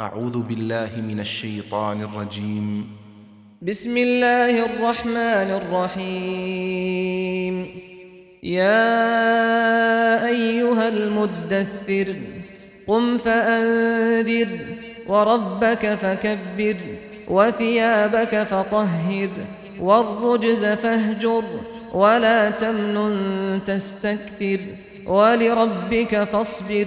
أعوذ بالله من الشيطان الرجيم. بسم الله الرحمن الرحيم. يا أيها المدثر قم فأنذر وربك فكبر وثيابك فطهر والرجز فاهجر ولا تمنن تستكثر ولربك فاصبر.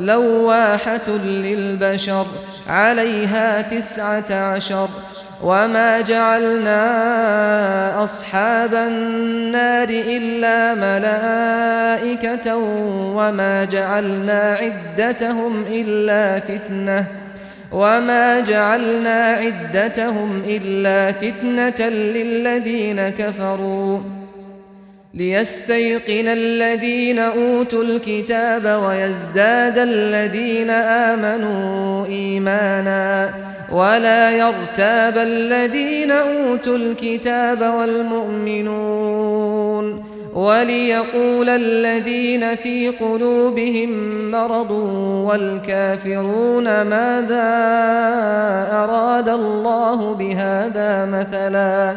لواحة للبشر عليها تسعة عشر. وما جعلنا أصحاب النار إلا ملائكة وما جعلنا عدتهم إلا فتنة. وما جعلنا عدتهم إلا فتنة للذين كفروا. ليستيقن الذين أوتوا الكتاب ويزداد الذين آمنوا إيمانا ولا يرتاب الذين أوتوا الكتاب والمؤمنون وليقول الذين في قلوبهم مرض والكافرون ماذا أراد الله بهذا مثلاً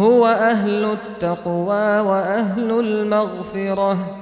هو أهل التقوى وأهل المغفرة.